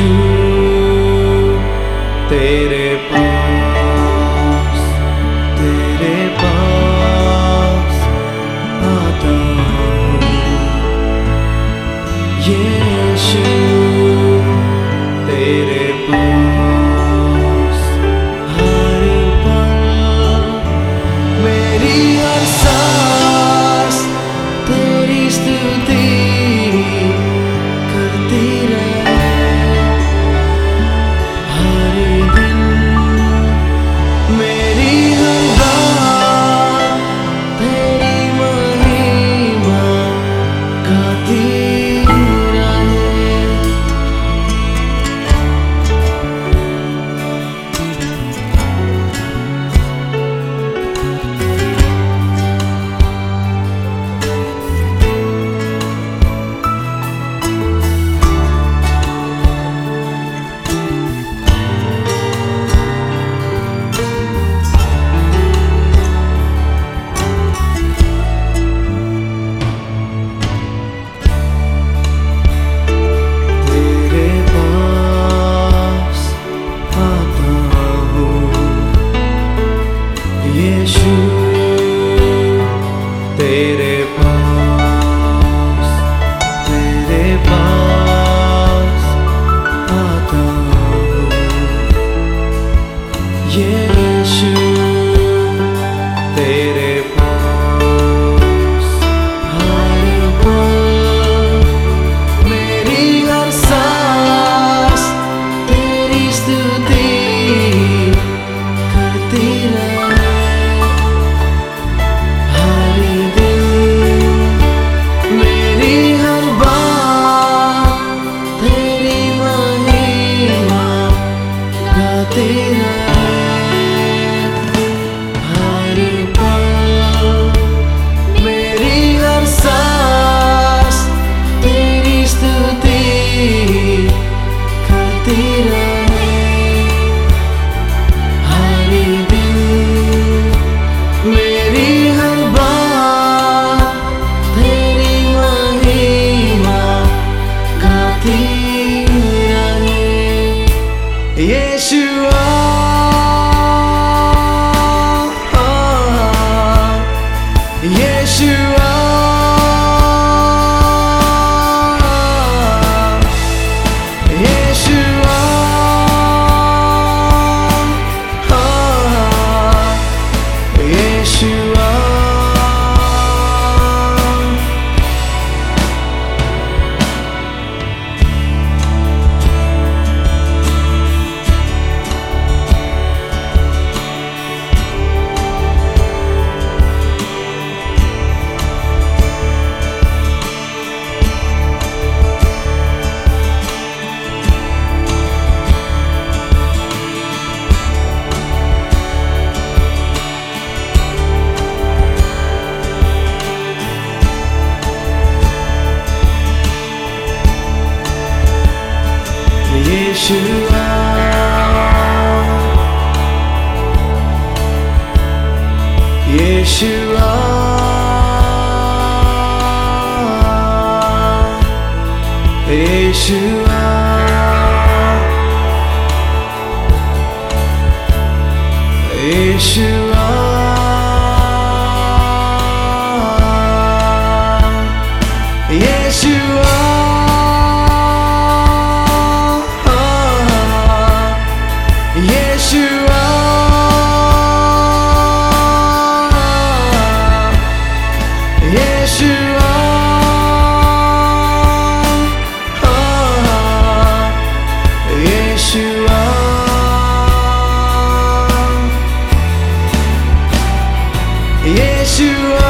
you. Yeshua, Yeshua, you are. You are. You are. you